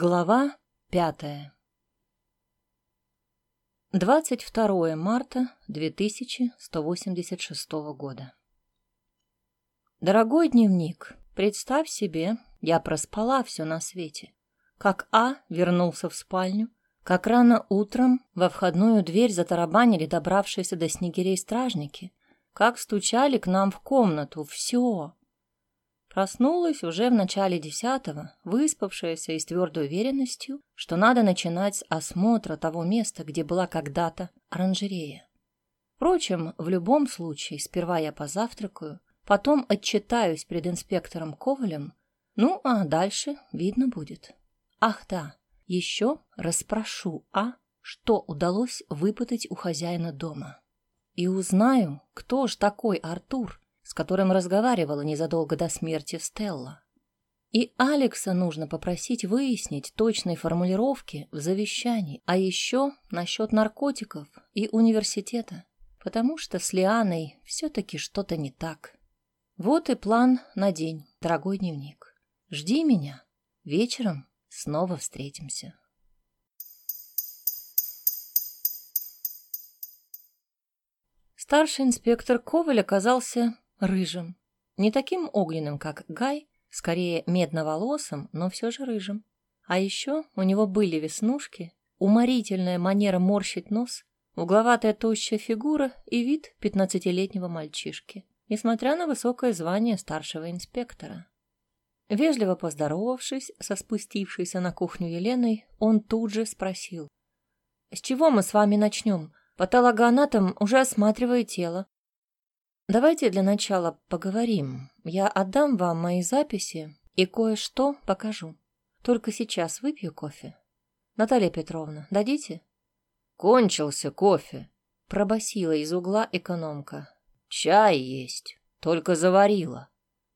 Глава пятая 22 марта 2186 года. Дорогой дневник, представь себе, я проспала все на свете. Как А вернулся в спальню, как рано утром во входную дверь затарабанили добравшиеся до снегирей стражники, как стучали к нам в комнату, все. Проснулась уже в начале десятого, выспавшаяся и с твердой уверенностью, что надо начинать с осмотра того места, где была когда-то оранжерея. Впрочем, в любом случае, сперва я позавтракаю, потом отчитаюсь перед инспектором Ковалем, ну, а дальше видно будет. Ах да, еще расспрошу, а что удалось выпытать у хозяина дома. И узнаю, кто ж такой Артур, с которым разговаривала незадолго до смерти Стелла. И Алекса нужно попросить выяснить точные формулировки в завещании, а еще насчет наркотиков и университета, потому что с Лианой все-таки что-то не так. Вот и план на день, дорогой дневник. Жди меня. Вечером снова встретимся. Старший инспектор Коваль оказался рыжим. Не таким огненным, как Гай, скорее медноволосым, но все же рыжим. А еще у него были веснушки, уморительная манера морщить нос, угловатая тощая фигура и вид пятнадцатилетнего мальчишки, несмотря на высокое звание старшего инспектора. Вежливо поздоровавшись со спустившейся на кухню Еленой, он тут же спросил. «С чего мы с вами начнем? Патологоанатом уже осматривает тело. Давайте для начала поговорим. Я отдам вам мои записи и кое-что покажу. Только сейчас выпью кофе. Наталья Петровна, дадите? Кончился кофе, пробасила из угла экономка. Чай есть, только заварила.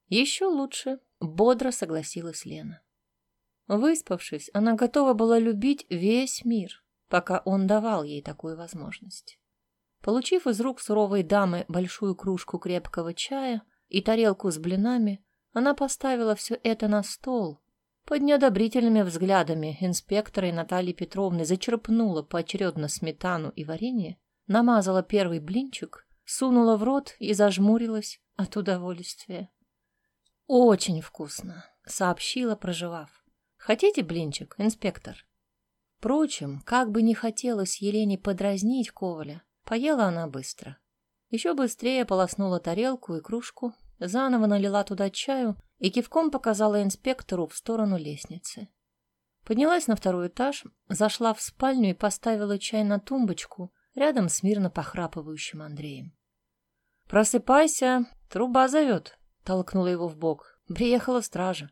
Еще лучше, бодро согласилась Лена. Выспавшись, она готова была любить весь мир, пока он давал ей такую возможность. Получив из рук суровой дамы большую кружку крепкого чая и тарелку с блинами, она поставила все это на стол. Под неодобрительными взглядами инспектора и Натальи Петровны зачерпнула поочередно сметану и варенье, намазала первый блинчик, сунула в рот и зажмурилась от удовольствия. «Очень вкусно», — сообщила, проживав. «Хотите блинчик, инспектор?» Впрочем, как бы не хотелось Елене подразнить Коваля, Поела она быстро. Еще быстрее полоснула тарелку и кружку, заново налила туда чаю и кивком показала инспектору в сторону лестницы. Поднялась на второй этаж, зашла в спальню и поставила чай на тумбочку рядом с мирно похрапывающим Андреем. «Просыпайся, труба зовет», — толкнула его в бок. Приехала стража.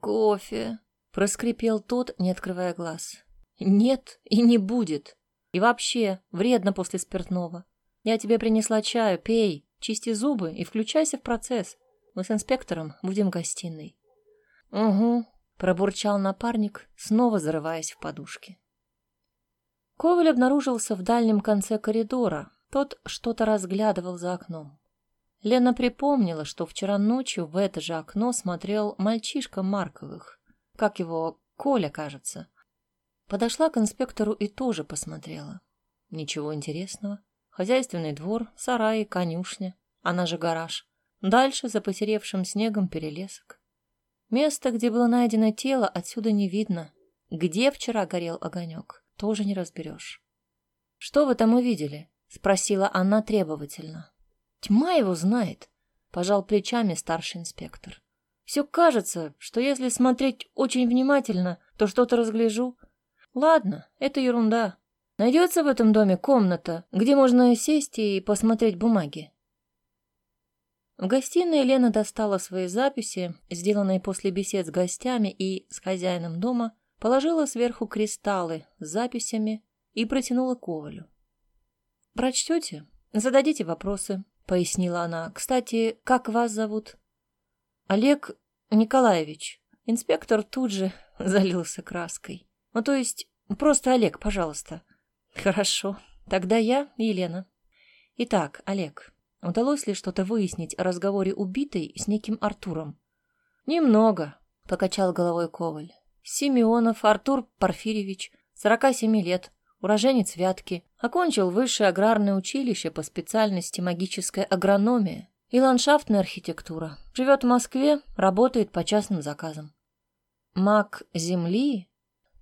«Кофе», — проскрипел тот, не открывая глаз. «Нет и не будет», и вообще, вредно после спиртного. Я тебе принесла чаю, пей, чисти зубы и включайся в процесс. Мы с инспектором будем в гостиной. Угу, пробурчал напарник, снова зарываясь в подушки. Коваль обнаружился в дальнем конце коридора. Тот что-то разглядывал за окном. Лена припомнила, что вчера ночью в это же окно смотрел мальчишка Марковых. Как его, Коля, кажется. Подошла к инспектору и тоже посмотрела. Ничего интересного. Хозяйственный двор, сараи, конюшня, она же гараж. Дальше за потеревшим снегом перелесок. Место, где было найдено тело, отсюда не видно. Где вчера горел огонек, тоже не разберешь. «Что вы там увидели?» — спросила она требовательно. «Тьма его знает», — пожал плечами старший инспектор. «Все кажется, что если смотреть очень внимательно, то что-то разгляжу, Ладно, это ерунда. Найдется в этом доме комната, где можно сесть и посмотреть бумаги. В гостиной Лена достала свои записи, сделанные после бесед с гостями и с хозяином дома, положила сверху кристаллы с записями и протянула Ковалю. «Прочтете? Зададите вопросы», — пояснила она. «Кстати, как вас зовут?» «Олег Николаевич». Инспектор тут же залился краской. Ну, то есть, просто Олег, пожалуйста. Хорошо. Тогда я Елена. Итак, Олег, удалось ли что-то выяснить о разговоре убитой с неким Артуром? Немного, покачал головой Коваль. Симеонов Артур Порфирьевич, 47 лет, уроженец Вятки, окончил высшее аграрное училище по специальности магическая агрономия и ландшафтная архитектура. Живет в Москве, работает по частным заказам. Маг Земли?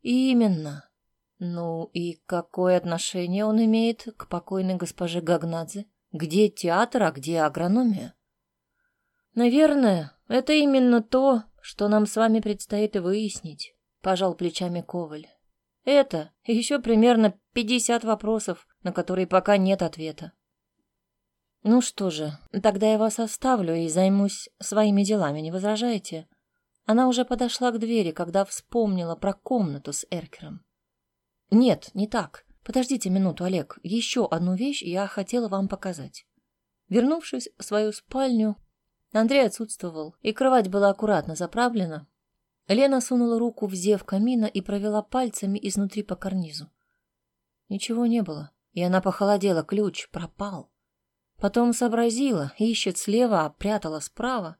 Именно. Ну и какое отношение он имеет к покойной госпоже Гагнадзе? Где театр, а где агрономия? Наверное, это именно то, что нам с вами предстоит выяснить, пожал плечами Коваль. Это еще примерно пятьдесят вопросов, на которые пока нет ответа. Ну что же, тогда я вас оставлю и займусь своими делами, не возражаете? Она уже подошла к двери, когда вспомнила про комнату с Эркером. Нет, не так. Подождите минуту, Олег. Еще одну вещь я хотела вам показать. Вернувшись в свою спальню, Андрей отсутствовал, и кровать была аккуратно заправлена. Лена сунула руку в зев камина и провела пальцами изнутри по карнизу. Ничего не было, и она похолодела, ключ пропал. Потом сообразила, ищет слева, а прятала справа.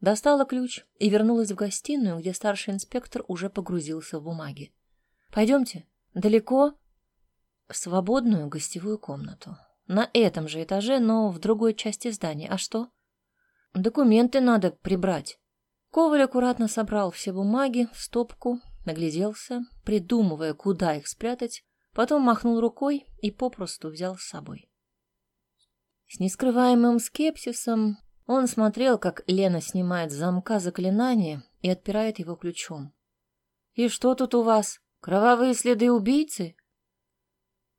Достала ключ и вернулась в гостиную, где старший инспектор уже погрузился в бумаги. «Пойдемте. Далеко?» «В свободную гостевую комнату. На этом же этаже, но в другой части здания. А что?» Документы надо прибрать. Коваль аккуратно собрал все бумаги в стопку, нагляделся, придумывая, куда их спрятать, потом махнул рукой и попросту взял с собой. С нескрываемым скепсисом он смотрел, как Лена снимает с замка заклинание и отпирает его ключом. «И что тут у вас? Кровавые следы убийцы?»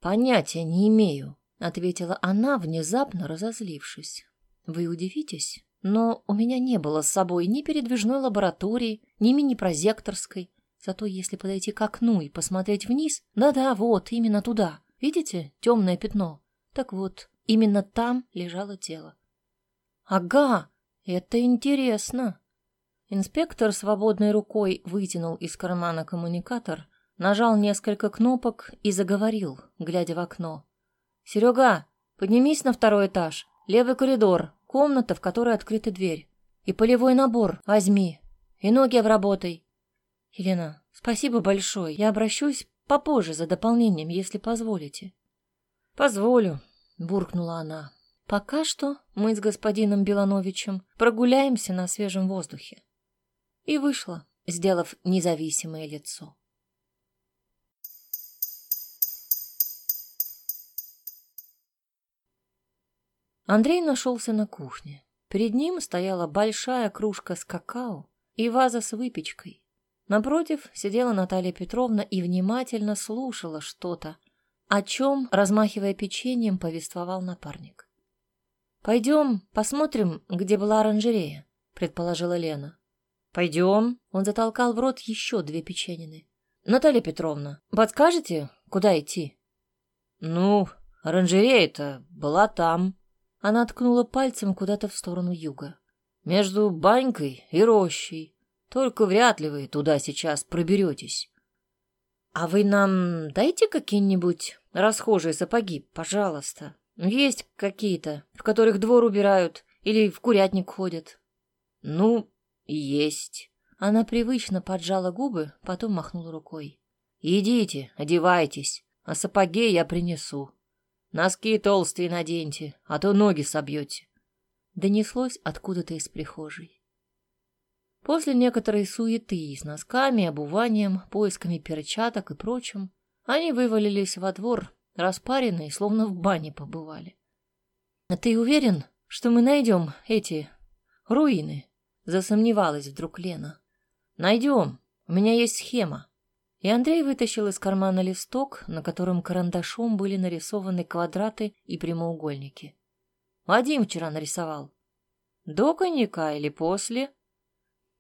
«Понятия не имею», — ответила она, внезапно разозлившись. «Вы удивитесь, но у меня не было с собой ни передвижной лаборатории, ни мини-прозекторской. Зато если подойти к окну и посмотреть вниз, да-да, вот, именно туда. Видите, темное пятно? Так вот, именно там лежало тело. Ага, это интересно. Инспектор свободной рукой вытянул из кармана коммуникатор, нажал несколько кнопок и заговорил, глядя в окно. «Серега, поднимись на второй этаж, левый коридор, Комната, в которой открыта дверь. И полевой набор возьми. И ноги обработай. Елена, спасибо большое. Я обращусь попозже за дополнением, если позволите. Позволю, буркнула она. Пока что мы с господином Белановичем прогуляемся на свежем воздухе. И вышла, сделав независимое лицо. Андрей нашелся на кухне. Перед ним стояла большая кружка с какао и ваза с выпечкой. Напротив сидела Наталья Петровна и внимательно слушала что-то, о чем, размахивая печеньем, повествовал напарник. «Пойдем посмотрим, где была оранжерея», — предположила Лена. «Пойдем». Он затолкал в рот еще две печенины. «Наталья Петровна, подскажете, куда идти?» «Ну, оранжерея-то была там», она ткнула пальцем куда-то в сторону юга. «Между банькой и рощей. Только вряд ли вы туда сейчас проберетесь». «А вы нам дайте какие-нибудь расхожие сапоги, пожалуйста. Есть какие-то, в которых двор убирают или в курятник ходят». «Ну, есть». Она привычно поджала губы, потом махнула рукой. «Идите, одевайтесь, а сапоги я принесу». Носки толстые наденьте, а то ноги собьете. Донеслось откуда-то из прихожей. После некоторой суеты с носками, обуванием, поисками перчаток и прочим, они вывалились во двор, распаренные, словно в бане побывали. — А ты уверен, что мы найдем эти руины? — засомневалась вдруг Лена. — Найдем. У меня есть схема. И Андрей вытащил из кармана листок, на котором карандашом были нарисованы квадраты и прямоугольники. Вадим вчера нарисовал. До коньяка или после?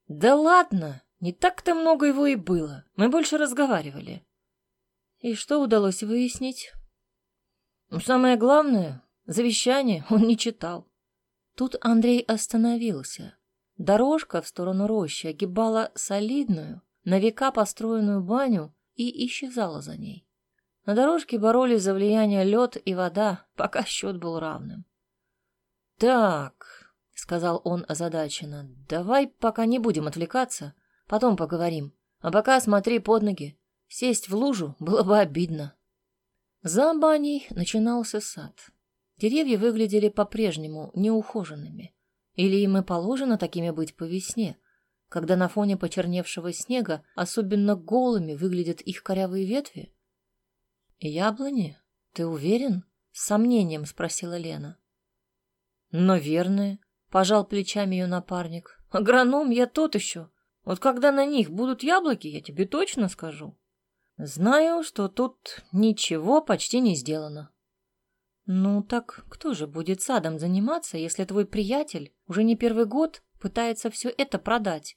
Да ладно, не так-то много его и было. Мы больше разговаривали. И что удалось выяснить? Ну, самое главное, завещание он не читал. Тут Андрей остановился. Дорожка в сторону рощи огибала солидную, на века построенную баню и исчезала за ней. На дорожке боролись за влияние лед и вода, пока счет был равным. «Так», — сказал он озадаченно, — «давай пока не будем отвлекаться, потом поговорим. А пока смотри под ноги. Сесть в лужу было бы обидно. За баней начинался сад. Деревья выглядели по-прежнему неухоженными. Или им и положено такими быть по весне, когда на фоне почерневшего снега особенно голыми выглядят их корявые ветви? «Яблони? Ты уверен?» — с сомнением спросила Лена. «Наверное», — пожал плечами ее напарник. «Агроном я тот еще. Вот когда на них будут яблоки, я тебе точно скажу». Знаю, что тут ничего почти не сделано. Ну так кто же будет садом заниматься, если твой приятель уже не первый год пытается все это продать?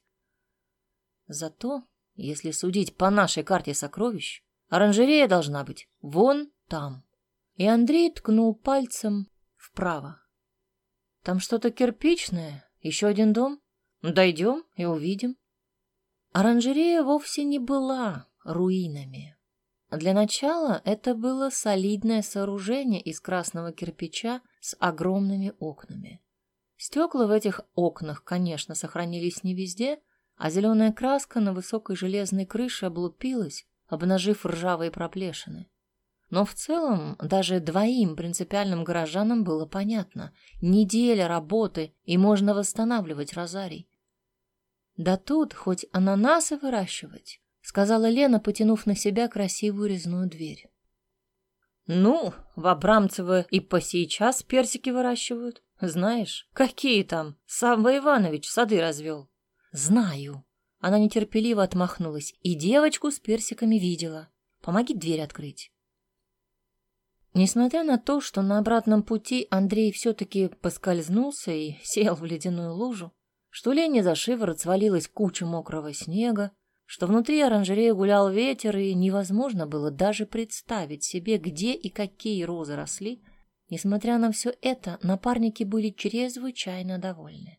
Зато, если судить по нашей карте сокровищ, оранжерея должна быть вон там. И Андрей ткнул пальцем вправо. Там что-то кирпичное, еще один дом. Дойдем и увидим. Оранжерея вовсе не была руинами. Для начала это было солидное сооружение из красного кирпича с огромными окнами. Стекла в этих окнах, конечно, сохранились не везде, а зеленая краска на высокой железной крыше облупилась, обнажив ржавые проплешины. Но в целом даже двоим принципиальным горожанам было понятно — неделя работы, и можно восстанавливать розарий. Да тут хоть ананасы выращивать, сказала Лена, потянув на себя красивую резную дверь. Ну, в Абрамцево и по сейчас персики выращивают. Знаешь, какие там? Сам Иванович сады развел. Знаю. Она нетерпеливо отмахнулась и девочку с персиками видела. Помоги дверь открыть. Несмотря на то, что на обратном пути Андрей все-таки поскользнулся и сел в ледяную лужу, что Лене за шиворот свалилась куча мокрого снега, что внутри оранжереи гулял ветер, и невозможно было даже представить себе, где и какие розы росли. Несмотря на все это, напарники были чрезвычайно довольны.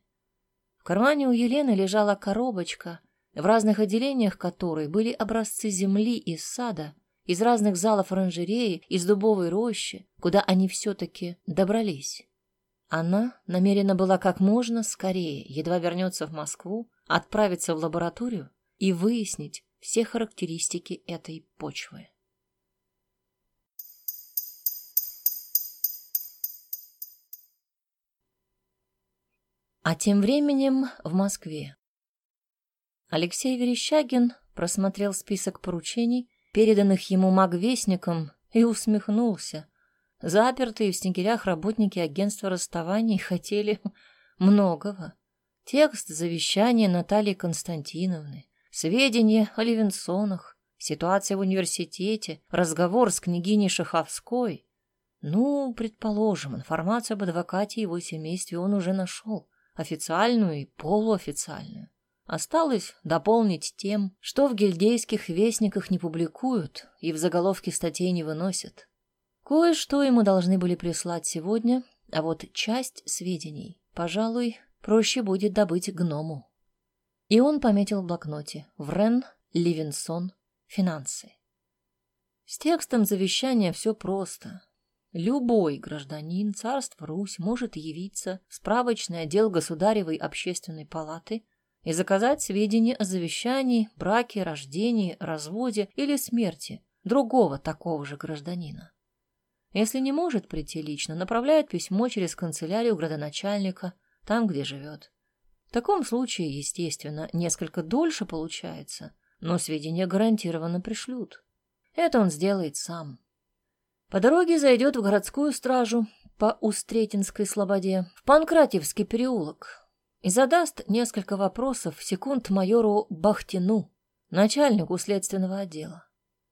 В кармане у Елены лежала коробочка, в разных отделениях которой были образцы земли из сада, из разных залов оранжереи, из дубовой рощи, куда они все-таки добрались. Она намерена была как можно скорее, едва вернется в Москву, отправиться в лабораторию и выяснить все характеристики этой почвы. А тем временем в Москве. Алексей Верещагин просмотрел список поручений, переданных ему магвестником, и усмехнулся. Запертые в снегирях работники агентства расставаний хотели многого. Текст завещания Натальи Константиновны, Сведения о Левинсонах, ситуация в университете, разговор с княгиней Шаховской. Ну, предположим, информацию об адвокате и его семействе он уже нашел, официальную и полуофициальную. Осталось дополнить тем, что в гильдейских вестниках не публикуют и в заголовке статей не выносят. Кое-что ему должны были прислать сегодня, а вот часть сведений, пожалуй, проще будет добыть гному. И он пометил в блокноте «Врен, Ливенсон, финансы». С текстом завещания все просто. Любой гражданин царства Русь может явиться в справочный отдел Государевой общественной палаты и заказать сведения о завещании, браке, рождении, разводе или смерти другого такого же гражданина. Если не может прийти лично, направляет письмо через канцелярию градоначальника, там, где живет. В таком случае, естественно, несколько дольше получается, но сведения гарантированно пришлют. Это он сделает сам. По дороге зайдет в городскую стражу по Устретинской слободе, в Панкратьевский переулок, и задаст несколько вопросов секунд майору Бахтину, начальнику следственного отдела.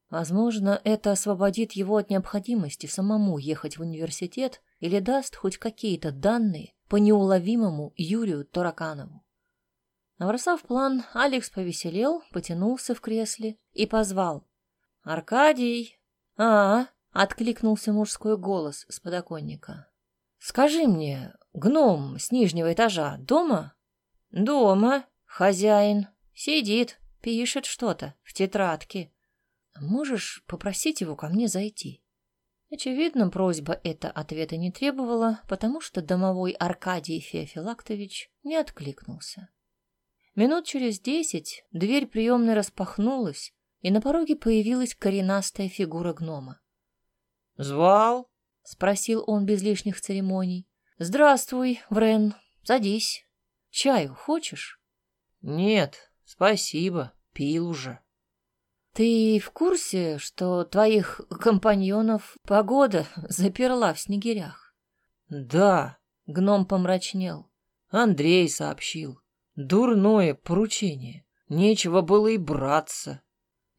Возможно, это освободит его от необходимости самому ехать в университет или даст хоть какие-то данные по неуловимому Юрию Тараканову. Набросав план, Алекс повеселел, потянулся в кресле и позвал. «Аркадий!» «А, — откликнулся мужской голос с подоконника. «Скажи мне, гном с нижнего этажа дома?» «Дома, хозяин. Сидит, пишет что-то в тетрадке. Можешь попросить его ко мне зайти?» Очевидно, просьба эта ответа не требовала, потому что домовой Аркадий Феофилактович не откликнулся. Минут через десять дверь приемной распахнулась, и на пороге появилась коренастая фигура гнома. «Звал?» — спросил он без лишних церемоний. «Здравствуй, Врен, садись. Чаю хочешь?» «Нет, спасибо, пил уже». «Ты в курсе, что твоих компаньонов погода заперла в снегирях?» «Да», — гном помрачнел. «Андрей сообщил. Дурное поручение. Нечего было и браться».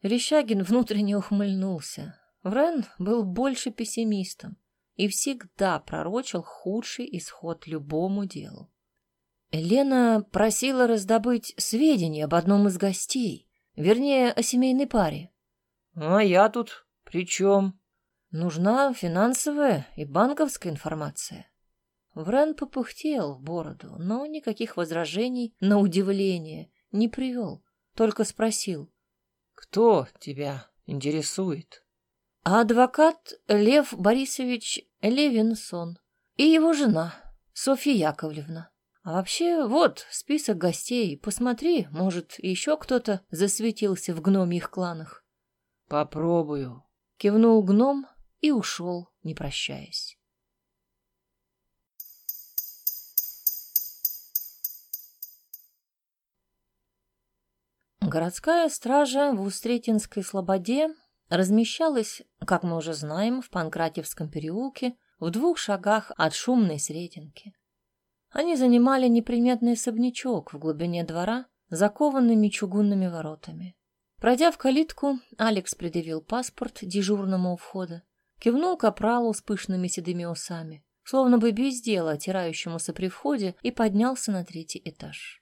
Рещагин внутренне ухмыльнулся. Врен был больше пессимистом и всегда пророчил худший исход любому делу. Елена просила раздобыть сведения об одном из гостей, вернее, о семейной паре. «А я тут при чем?» «Нужна финансовая и банковская информация». Врен попыхтел в бороду, но никаких возражений на удивление не привел, только спросил. «Кто тебя интересует?» а адвокат Лев Борисович Левинсон и его жена Софья Яковлевна. А вообще, вот список гостей. Посмотри, может, еще кто-то засветился в гномьих кланах. Попробую. Кивнул гном и ушел, не прощаясь. Городская стража в Устретинской слободе размещалась, как мы уже знаем, в Панкратевском переулке в двух шагах от шумной Сретенки. Они занимали неприметный особнячок в глубине двора, закованными чугунными воротами. Пройдя в калитку, Алекс предъявил паспорт дежурному у входа, кивнул капралу с пышными седыми усами, словно бы без дела отирающемуся при входе, и поднялся на третий этаж.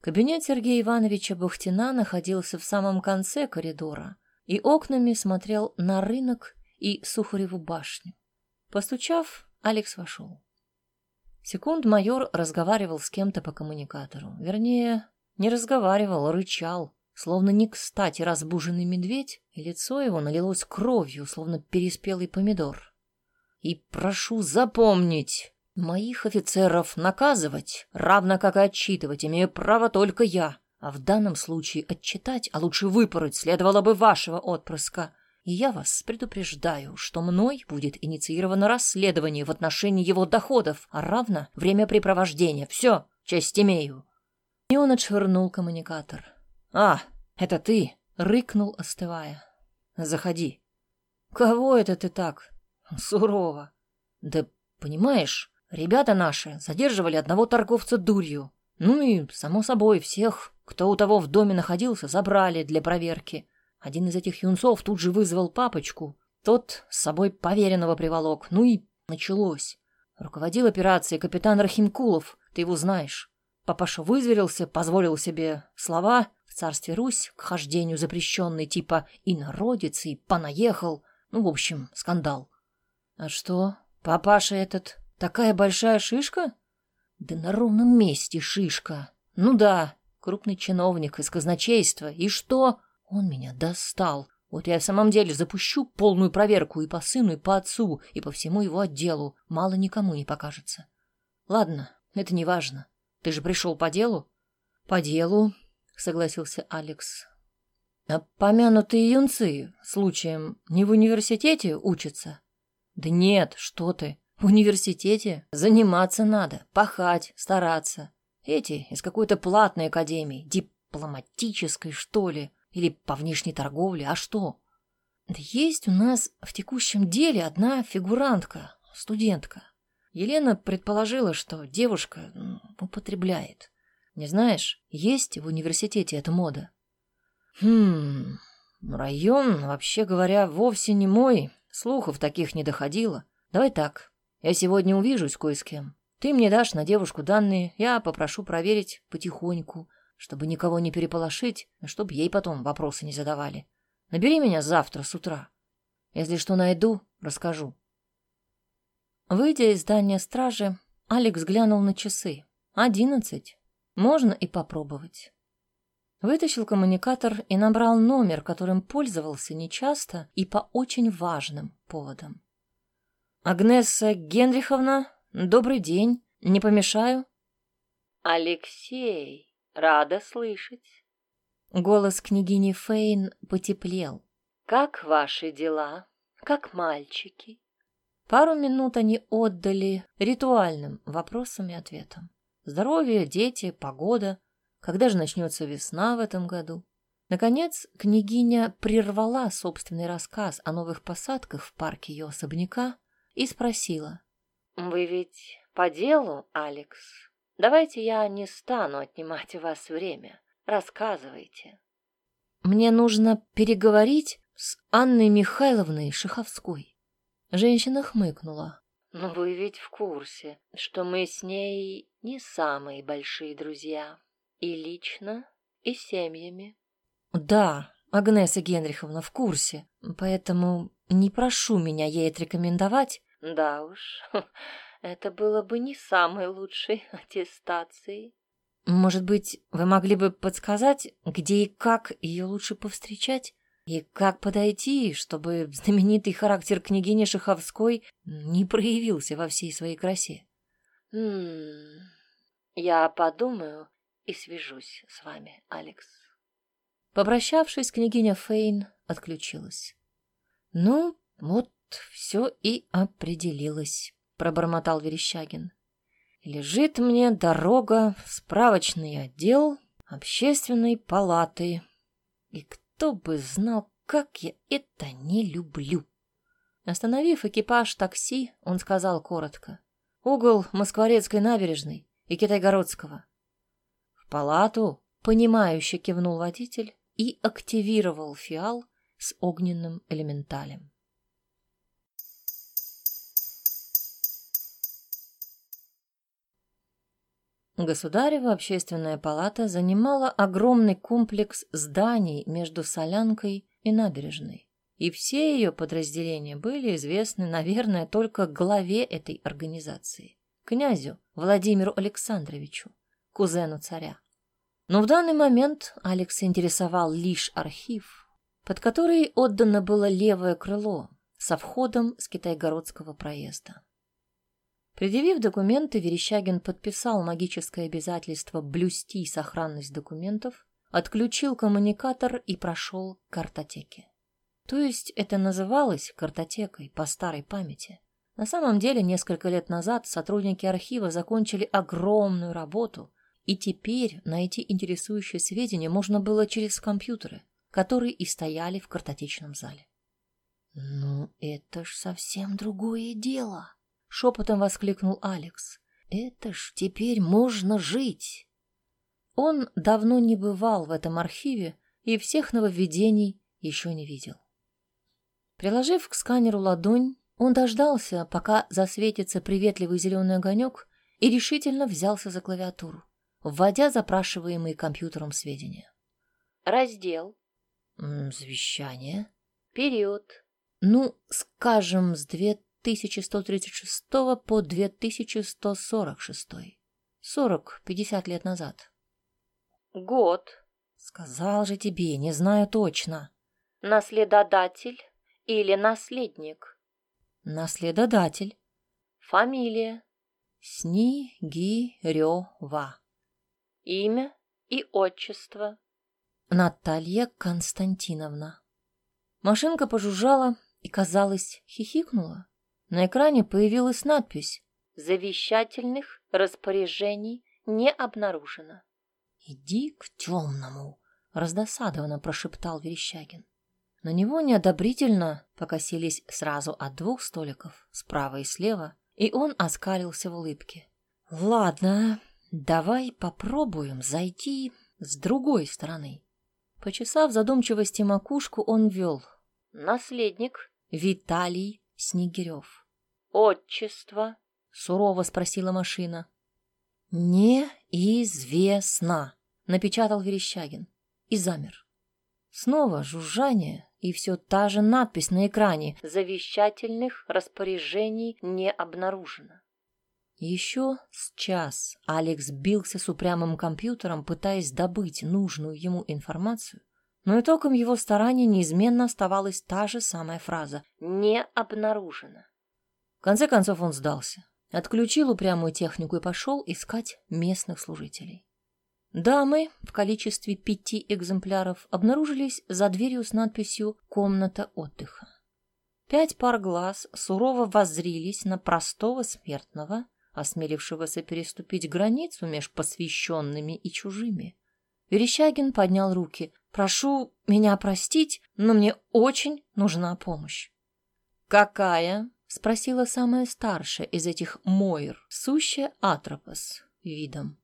Кабинет Сергея Ивановича Бухтина находился в самом конце коридора, и окнами смотрел на рынок и Сухареву башню. Постучав, Алекс вошел. Секунд майор разговаривал с кем-то по коммуникатору. Вернее, не разговаривал, а рычал, словно не кстати разбуженный медведь, и лицо его налилось кровью, словно переспелый помидор. «И прошу запомнить, моих офицеров наказывать, равно как и отчитывать, имею право только я. А в данном случае отчитать, а лучше выпороть, следовало бы вашего отпрыска. И я вас предупреждаю, что мной будет инициировано расследование в отношении его доходов, а равно времяпрепровождения. Все, честь имею. И он отшвырнул коммуникатор. «А, это ты!» — рыкнул, остывая. «Заходи». «Кого это ты так?» «Сурово». «Да понимаешь, ребята наши задерживали одного торговца дурью. Ну и, само собой, всех кто у того в доме находился, забрали для проверки. Один из этих юнцов тут же вызвал папочку. Тот с собой поверенного приволок. Ну и началось. Руководил операцией капитан Рахимкулов, ты его знаешь. Папаша вызверился, позволил себе слова в царстве Русь к хождению запрещенной типа «и народец», и «понаехал». Ну, в общем, скандал. А что, папаша этот такая большая шишка? Да на ровном месте шишка. Ну да, крупный чиновник из казначейства. И что? Он меня достал. Вот я в самом деле запущу полную проверку и по сыну, и по отцу, и по всему его отделу. Мало никому не покажется. Ладно, это не важно. Ты же пришел по делу? По делу, согласился Алекс. А помянутые юнцы, случаем, не в университете учатся? Да нет, что ты. В университете заниматься надо, пахать, стараться. Эти из какой-то платной академии, дипломатической, что ли, или по внешней торговле, а что? Да есть у нас в текущем деле одна фигурантка, студентка. Елена предположила, что девушка употребляет. Не знаешь, есть в университете эта мода? Хм, район, вообще говоря, вовсе не мой. Слухов таких не доходило. Давай так, я сегодня увижусь кое с кем. Ты мне дашь на девушку данные, я попрошу проверить потихоньку, чтобы никого не переполошить, чтобы ей потом вопросы не задавали. Набери меня завтра с утра. Если что найду, расскажу. Выйдя из здания стражи, Алекс глянул на часы. Одиннадцать. Можно и попробовать. Вытащил коммуникатор и набрал номер, которым пользовался нечасто и по очень важным поводам. «Агнесса Генриховна, добрый день. Не помешаю?» «Алексей, Рада слышать. Голос княгини Фейн потеплел. Как ваши дела? Как мальчики? Пару минут они отдали ритуальным вопросам и ответам. Здоровье, дети, погода. Когда же начнется весна в этом году? Наконец, княгиня прервала собственный рассказ о новых посадках в парке ее особняка и спросила. «Вы ведь по делу, Алекс? Давайте я не стану отнимать у вас время. Рассказывайте». «Мне нужно переговорить с Анной Михайловной Шиховской». Женщина хмыкнула. «Но вы ведь в курсе, что мы с ней не самые большие друзья. И лично, и семьями». «Да, Агнеса Генриховна в курсе, поэтому не прошу меня ей отрекомендовать». «Да уж, это было бы не самой лучшей аттестацией». «Может быть, вы могли бы подсказать, где и как ее лучше повстречать?» И как подойти, чтобы знаменитый характер княгини Шаховской не проявился во всей своей красе? «М я подумаю и свяжусь с вами, Алекс. Попрощавшись, княгиня Фейн отключилась. Ну, вот все и определилось, пробормотал Верещагин. Лежит мне дорога в справочный отдел общественной палаты. И кто бы знал, как я это не люблю. Остановив экипаж такси, он сказал коротко. Угол Москворецкой набережной и Китайгородского. В палату, понимающе кивнул водитель и активировал фиал с огненным элементалем. Государева общественная палата занимала огромный комплекс зданий между Солянкой и набережной. И все ее подразделения были известны, наверное, только главе этой организации, князю Владимиру Александровичу, кузену царя. Но в данный момент Алекс интересовал лишь архив, под который отдано было левое крыло со входом с Китайгородского проезда. Предъявив документы, Верещагин подписал магическое обязательство блюсти сохранность документов, отключил коммуникатор и прошел к картотеке. То есть это называлось картотекой по старой памяти. На самом деле, несколько лет назад сотрудники архива закончили огромную работу, и теперь найти интересующие сведения можно было через компьютеры, которые и стояли в картотечном зале. «Ну, это ж совсем другое дело!» Шепотом воскликнул Алекс. Это ж теперь можно жить. Он давно не бывал в этом архиве и всех нововведений еще не видел. Приложив к сканеру ладонь, он дождался, пока засветится приветливый зеленый огонек, и решительно взялся за клавиатуру, вводя запрашиваемые компьютером сведения. Раздел. Завещание. Период. Ну, скажем, с 2000 2136 по 2146. 40-50 лет назад. Год. Сказал же тебе, не знаю точно. Наследодатель или наследник? Наследодатель. Фамилия. Снигирева. Имя и отчество. Наталья Константиновна. Машинка пожужжала и, казалось, хихикнула. На экране появилась надпись «Завещательных распоряжений не обнаружено». «Иди к темному», — раздосадованно прошептал Верещагин. На него неодобрительно покосились сразу от двух столиков, справа и слева, и он оскалился в улыбке. «Ладно, давай попробуем зайти с другой стороны». Почесав задумчивости макушку, он вел. «Наследник Виталий Снегирев. «Отчество?» — сурово спросила машина. «Неизвестно», — напечатал Верещагин и замер. Снова жужжание и все та же надпись на экране «Завещательных распоряжений не обнаружено». Еще с час Алекс бился с упрямым компьютером, пытаясь добыть нужную ему информацию, но итогом его стараний неизменно оставалась та же самая фраза «не обнаружено». В конце концов он сдался, отключил упрямую технику и пошел искать местных служителей. Дамы в количестве пяти экземпляров обнаружились за дверью с надписью «Комната отдыха». Пять пар глаз сурово воззрились на простого смертного, осмелившегося переступить границу между посвященными и чужими. Верещагин поднял руки. «Прошу меня простить, но мне очень нужна помощь». «Какая?» — спросила самая старшая из этих Мойр, сущая Атропос видом.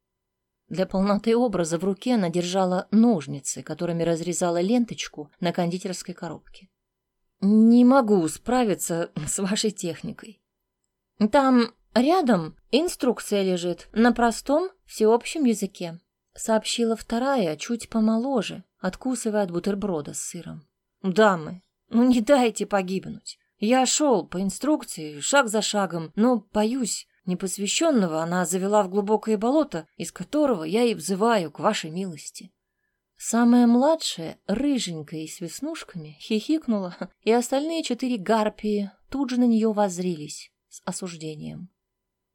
Для полноты образа в руке она держала ножницы, которыми разрезала ленточку на кондитерской коробке. «Не могу справиться с вашей техникой. Там рядом инструкция лежит на простом всеобщем языке», сообщила вторая, чуть помоложе, откусывая от бутерброда с сыром. «Дамы, ну не дайте погибнуть. Я шел по инструкции, шаг за шагом, но, боюсь, Непосвященного она завела в глубокое болото, из которого я и взываю к вашей милости. Самая младшая, рыженькая и с веснушками, хихикнула, и остальные четыре гарпии тут же на нее воззрились с осуждением.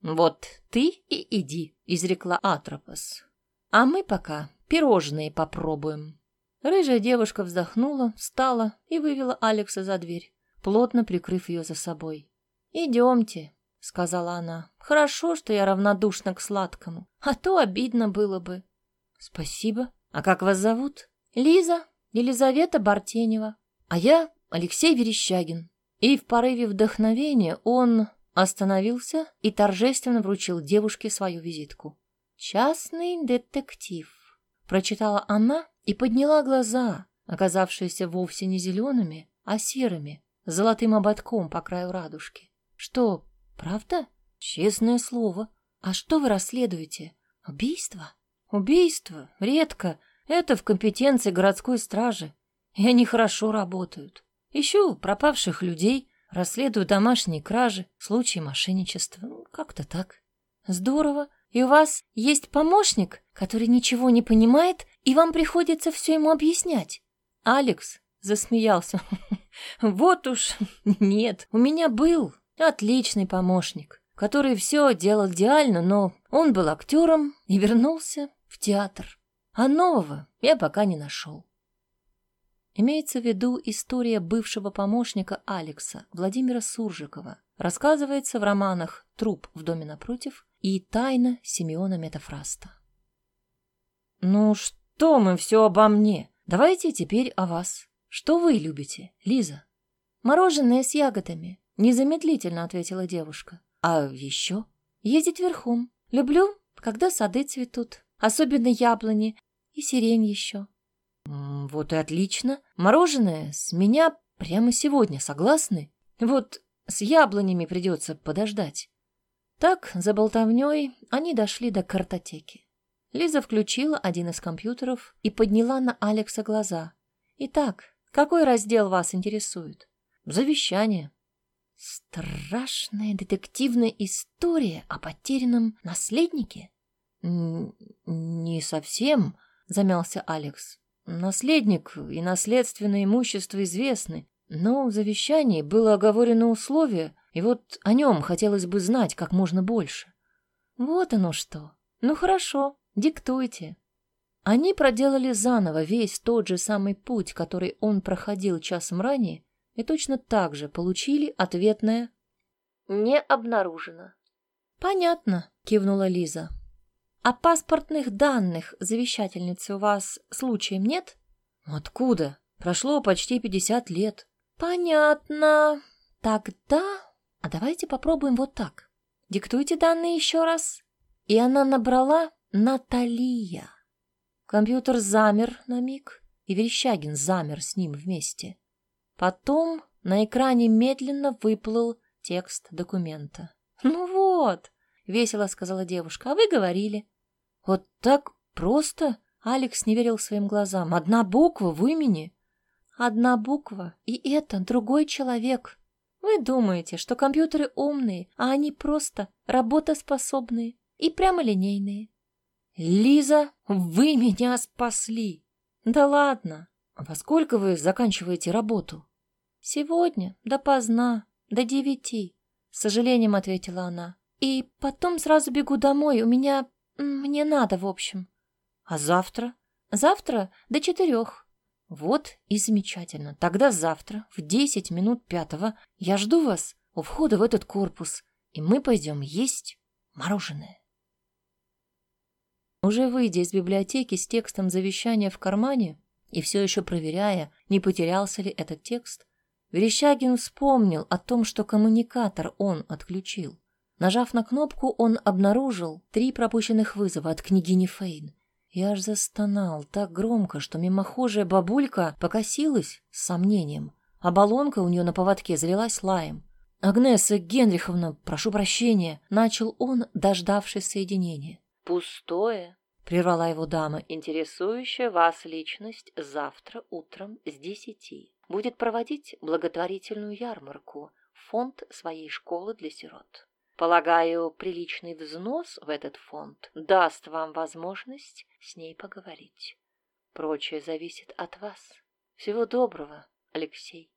«Вот ты и иди», — изрекла Атропос. «А мы пока пирожные попробуем». Рыжая девушка вздохнула, встала и вывела Алекса за дверь, плотно прикрыв ее за собой. «Идемте», — сказала она. «Хорошо, что я равнодушна к сладкому, а то обидно было бы». «Спасибо. А как вас зовут?» «Лиза Елизавета Бартенева. А я Алексей Верещагин». И в порыве вдохновения он остановился и торжественно вручил девушке свою визитку. «Частный детектив», — прочитала она и подняла глаза, оказавшиеся вовсе не зелеными, а серыми, с золотым ободком по краю радужки. «Что, Правда? Честное слово. А что вы расследуете? Убийство? Убийство? Редко. Это в компетенции городской стражи. И они хорошо работают. Ищу пропавших людей, расследую домашние кражи, случаи мошенничества. Ну, как-то так. Здорово. И у вас есть помощник, который ничего не понимает, и вам приходится все ему объяснять. Алекс засмеялся. Вот уж нет, у меня был, Отличный помощник, который все делал идеально, но он был актером и вернулся в театр. А нового я пока не нашел. Имеется в виду история бывшего помощника Алекса, Владимира Суржикова. Рассказывается в романах «Труп в доме напротив» и «Тайна Симеона Метафраста». «Ну что мы все обо мне? Давайте теперь о вас. Что вы любите, Лиза?» «Мороженое с ягодами. Незамедлительно ответила девушка. А еще? Ездить верхом. Люблю, когда сады цветут. Особенно яблони и сирень еще. Вот и отлично. Мороженое с меня прямо сегодня, согласны? Вот с яблонями придется подождать. Так, за болтовней, они дошли до картотеки. Лиза включила один из компьютеров и подняла на Алекса глаза. «Итак, какой раздел вас интересует?» «Завещание», Страшная детективная история о потерянном наследнике? Не совсем, замялся Алекс. Наследник и наследственное имущество известны, но в завещании было оговорено условие, и вот о нем хотелось бы знать как можно больше. Вот оно что. Ну хорошо, диктуйте. Они проделали заново весь тот же самый путь, который он проходил часом ранее, и точно так же получили ответное «Не обнаружено». «Понятно», — кивнула Лиза. «А паспортных данных завещательницы у вас случаем нет?» «Откуда? Прошло почти пятьдесят лет». «Понятно. Тогда... А давайте попробуем вот так. Диктуйте данные еще раз». И она набрала «Наталия». Компьютер замер на миг, и Верещагин замер с ним вместе. Потом на экране медленно выплыл текст документа. «Ну вот», — весело сказала девушка, — «а вы говорили». «Вот так просто?» — Алекс не верил своим глазам. «Одна буква в имени». «Одна буква, и это другой человек. Вы думаете, что компьютеры умные, а они просто работоспособные и прямолинейные». «Лиза, вы меня спасли!» «Да ладно, во сколько вы заканчиваете работу?» «Сегодня, допоздна, до девяти», — с сожалением ответила она. «И потом сразу бегу домой, у меня... мне надо, в общем». А завтра? Завтра до четырех. Вот и замечательно. Тогда завтра в десять минут пятого я жду вас у входа в этот корпус, и мы пойдем есть мороженое. Уже выйдя из библиотеки с текстом завещания в кармане и все еще проверяя, не потерялся ли этот текст, Верещагин вспомнил о том, что коммуникатор он отключил. Нажав на кнопку, он обнаружил три пропущенных вызова от княгини Фейн. И аж застонал так громко, что мимохожая бабулька покосилась с сомнением, а баллонка у нее на поводке залилась лаем. «Агнеса Генриховна, прошу прощения», — начал он, дождавшись соединения. «Пустое», — прервала его дама, интересующая вас личность завтра утром с десяти будет проводить благотворительную ярмарку фонд своей школы для сирот. Полагаю, приличный взнос в этот фонд даст вам возможность с ней поговорить. Прочее зависит от вас. Всего доброго, Алексей.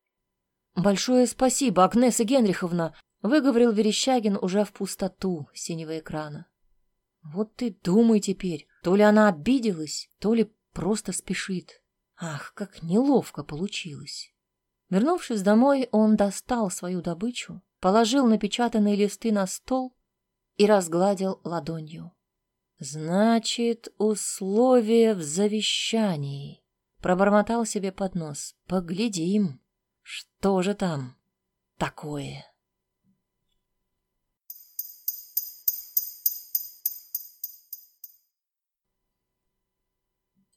Большое спасибо, Агнеса Генриховна, выговорил Верещагин уже в пустоту синего экрана. Вот ты думай теперь, то ли она обиделась, то ли просто спешит. Ах, как неловко получилось. Вернувшись домой, он достал свою добычу, положил напечатанные листы на стол и разгладил ладонью. «Значит, условия в завещании», — пробормотал себе под нос. «Поглядим, что же там такое».